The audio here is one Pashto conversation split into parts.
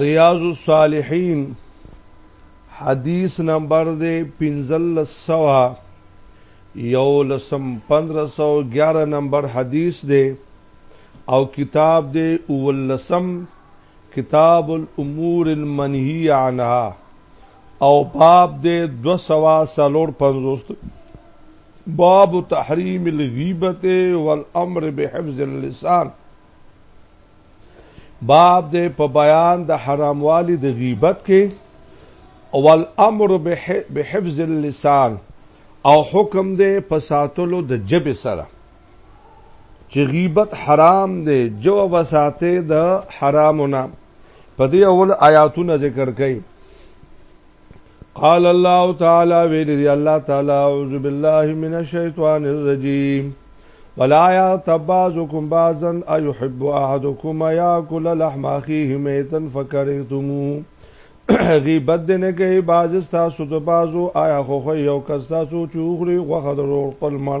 ریاض الصالحین حدیث نمبر دے پنزل سوا یو لسم پندرہ سو گیارہ نمبر حدیث دے او کتاب دے اول لسم کتاب الامور المنہی عنہ او باب دے دو سوا سالور پنزوست باب تحریم الغیبت والامر بحفظ اللسان باب دې په بیان د حراموالي د غیبت کې او الامر بحفظ اللسان او حکم دې په ساتلو د جب سره چې غیبت حرام دی جو وساته د حرامونه په دې اول آیاتونه ذکر کړي قال الله تعالی ویل دی الله تعالی اعوذ بالله من الشیطان الرجیم ولا يتبعزكم بعضا ايحب احدكم ياكل لحم اخيه ميتا فكرهتموه غیبت دې نه کوي باز تاسو د بازو آیا خو یو کس تاسو چوغري غوخه درو خپل مړ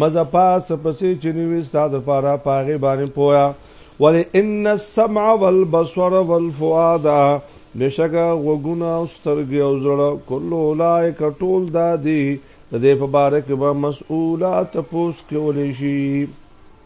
مزه پا څه پسې چې نه وي ستا دپاره په هغې باندې پوهه ولې ان السمع والبصر والفؤاد بېشکه غوږونه او سترګې او زړه کل اولایک ټول دا دي د دې په باره کې به مسؤوله تپوس کولی شي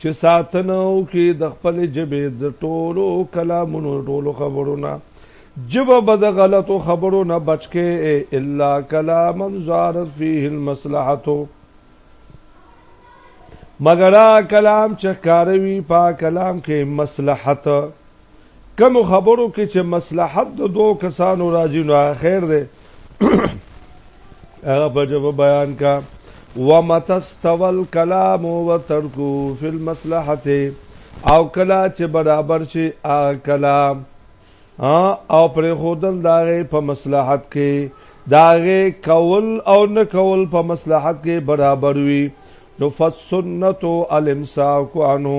چې ساتنه او کې د خپل جبه د ټولو کلامونو ټولو خبرونه جبه به د غلطو خبرو نه بچکه الا کلام زار فيه المصلحه مگر کلام چې کاروي په کلام کې مصلحت کوم خبرو کې چې مصلحت د دوه کسانو راځي نو خیر دی هغه په جواب بیان کا ومتستول کلام وترکو فی المصلحه او کلا چې برابر شي هغه کلام او پر خودل داغه په مصلحت کې داغه کول او نه کول په مصلحت کې برابر وي نو فسنتو الامساک عنه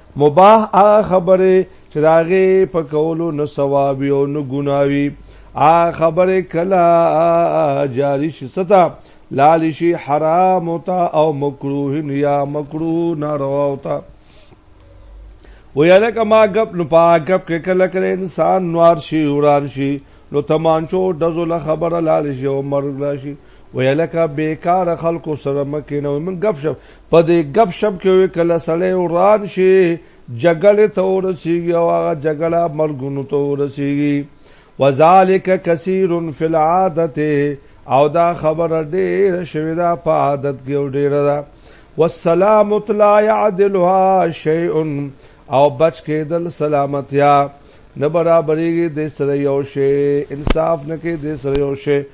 مباح هغه خبره چې داغه په کولو نه ثواب او نه ګناوي ا خبره کلا جاری شي ستا لال شي حرام او تا او مکروه یا مکروه ناروا او تا ویاله کما غب نو پاکب کې کله کله انسان نوار شي وران شي نو تمانچو دزو له خبره لال شي او مرګ راشي ویاله کا بیکار خلکو سره مکه نو من غب شپ په دې غب شپ کې وی کله سړی وران شي جګړه ته ورسیږي او هغه جګړه مرګونو ته ورسیږي وذالک کثیر فی العادت او دا خبره ډیر شوی دا په عادت کې ډیر ده والسلام لا يعدلها شيء او بچ کېدل سلامتیا نه برابرېږي د سره یو شی انصاف نه کې د سره یو شی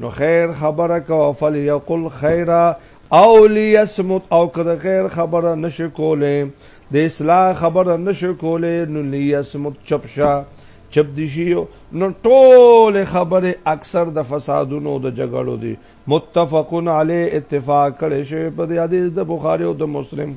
نو خیر خبره کو فلیقل خیرا او لیسمت او کده خیر خبره نشو کوله د اصلاح خبره نشو کوله نو لیسمت چپشا چپ دی شي نو ټول خبره اکثر د فسادونو د جګړو دي متفقن علی اتفاق کړي شوی په حدیث د بخاری او د مسلم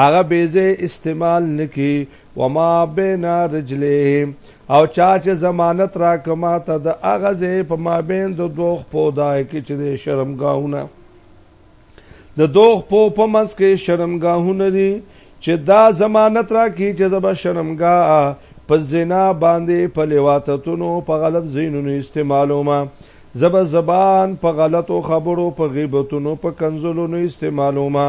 هغه بیزه استعمال نکی وما بین رجلیه او چا چې ضمانت را کما ته د هغه ځای په مابین د دوه خپو دای کې چې د شرمګاهونه د دوه خپو په منځ کې شرمګاهونه دي چې دا ضمانت را کی چې زبا شرمګاه په زنا باندې په لیواتتونو په غلط زینونو استعمالو ما زبا زبان په غلطو خبرو په غیبتونو په کنزلونو استعمالو ما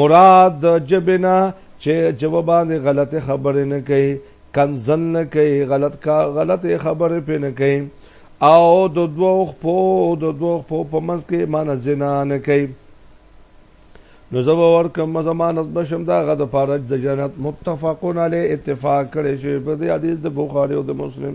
مراد جبنا چې جواب باندې غلطه خبره نه کوي کنزل نه کوي غلط کا غلطه خبره پې نه کوي او د دوه خپو د دوه خپو په منځ کې مان زنا نه کوي نو زب ور کوم ضمانت بشم دا غد پارج د جنت متفقون علی اتفاق کړي شی په دې حدیث د بخاری او د مسلم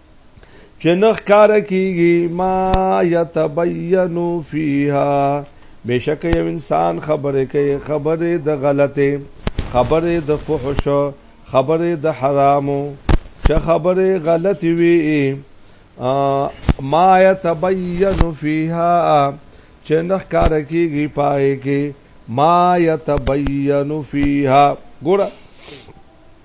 چې نخ کار کیږي ما یتبین فیها بشک یو انسان خبره کوي خبره د غلطه خبره د فحش خبره د حرامو چې خبره غلطي وي ما یتبین فیها چې نخ کار کیږي پای کې ما یتبین فیها ګوره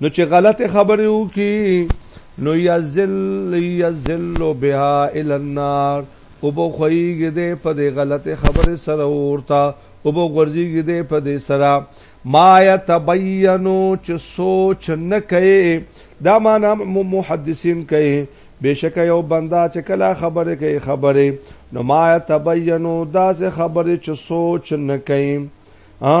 نو چې غلطه خبره وکي نو یذل یذل بها ال النار او بو خویږي دې په دې غلطه خبره سره ورته او بو غورځيږي دې په دې سره ما يتبينو چې سوچ نه کوي دا معنا محدثین کوي بشک یو بندا چې کله خبره کوي خبره نو ما يتبينو دا څه خبره چې سوچ نه کوي ها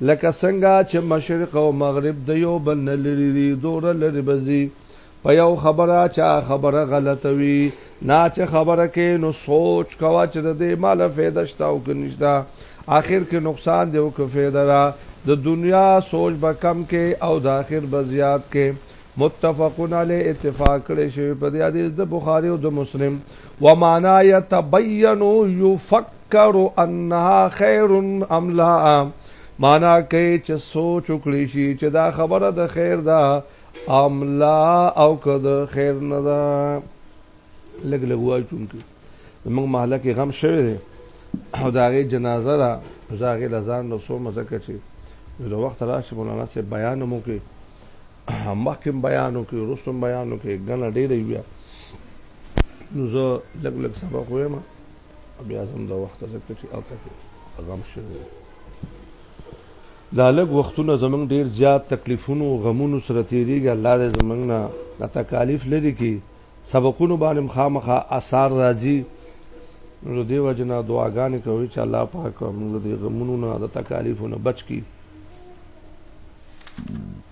لکه څنګه چې مشرق او مغرب د یو بل نه لري دي دوره لري بزي په یو خبره چا خبره غلطه وي نا چې خبره کې نو سوچ کوا چې د دې مال فایده شته او که نشته آخر کې نقصان دی او که فایده را د دنیا سوچ به کم کې او د آخر به زیات کې متفقون علی اتفاق کړي شوی په دې حدیث د بخاری او د مسلم ومانا یتبینو یفق کرو انها خیر ام لا معنا کوي چې سوچ وکړي شي چې دا خبره د خیر ده ام لا او که د خیر نه ده لګ لګ وای چونکی موږ محله کې غم شوی دی او دا غي جنازه را زاغه لزان نو سو مزه کوي د وخت راشي مولانا سي بیان مو کې مخکم بیان وکي رسوم بیان وکي غنه ډېرې بیا نو زه لګ لګ سبق وایم بیا زم د وخت ځکه چې الته کې غم شوی دا لږ وختونه زمنګ ډیر زیات تکلیفونو او غمونو سره تیریږي الله دې زمنګ نه تکالیف لري کې سبقونو باندې خامخه آثار راځي نو دې وجنه دعاګانې کوي چې الله پاک موږ دې غمونو نه د تکالیفونو بچ کړي